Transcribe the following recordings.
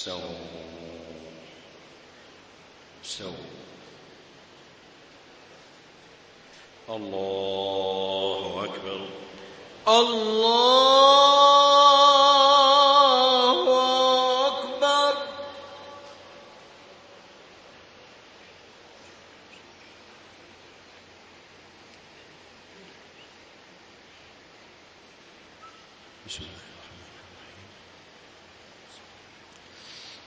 استووا استووا الله أكبر. الله أكبر. بسم الله الرحمن الرحيم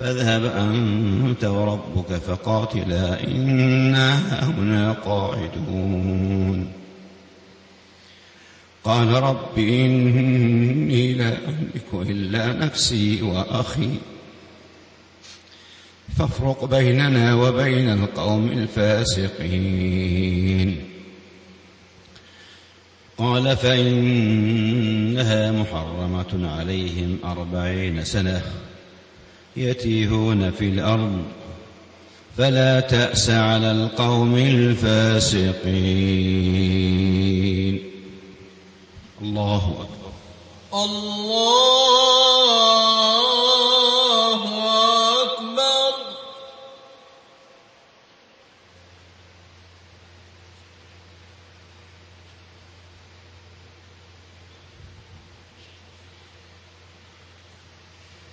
فاذهب أنت وربك فقاتلا إنا هنا قاعدون. قال رب إني لا أملك إلا نفسي وأخي. فافرق بيننا وبين القوم الفاسقين. قال فإنها محرمة عليهم أربعين سنة. يتيهون في الأرض فلا تأس على القوم الفاسقين. الله أكبر. الله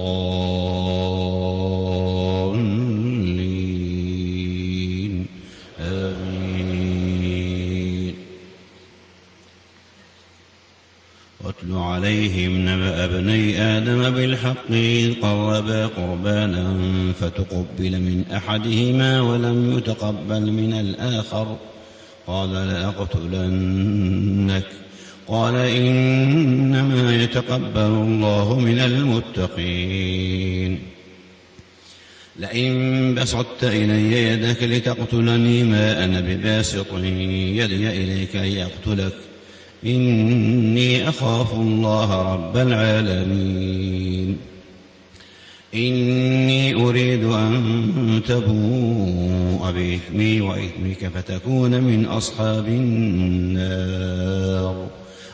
آمين. واتل عليهم نبأ ابني آدم بالحق إذ قربا قربانا فتقبل من أحدهما ولم يتقبل من الآخر. قال لأقتلنك. قال إنما يتقبل الله من المتقين. لئن بسطت إلي يدك لتقتلني ما أنا بباسط يدي إليك لأقتلك إني أخاف الله رب العالمين. إني أريد أن تبوء بإثمي وإثمك فتكون من أصحاب النار.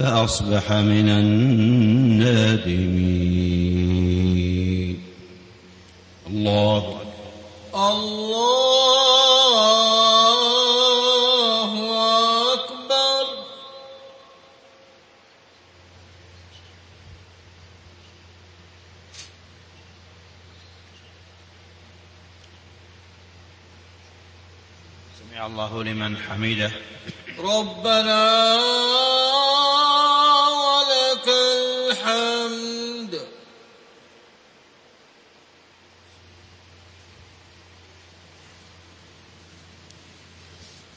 فأصبح من النادمين. الله أكبر الله أكبر. سمع الله لمن حمده. ربنا ولك الحمد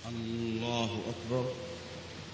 الله أكبر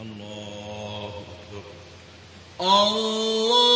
الله أكبر. الله